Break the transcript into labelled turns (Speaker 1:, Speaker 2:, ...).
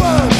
Speaker 1: one.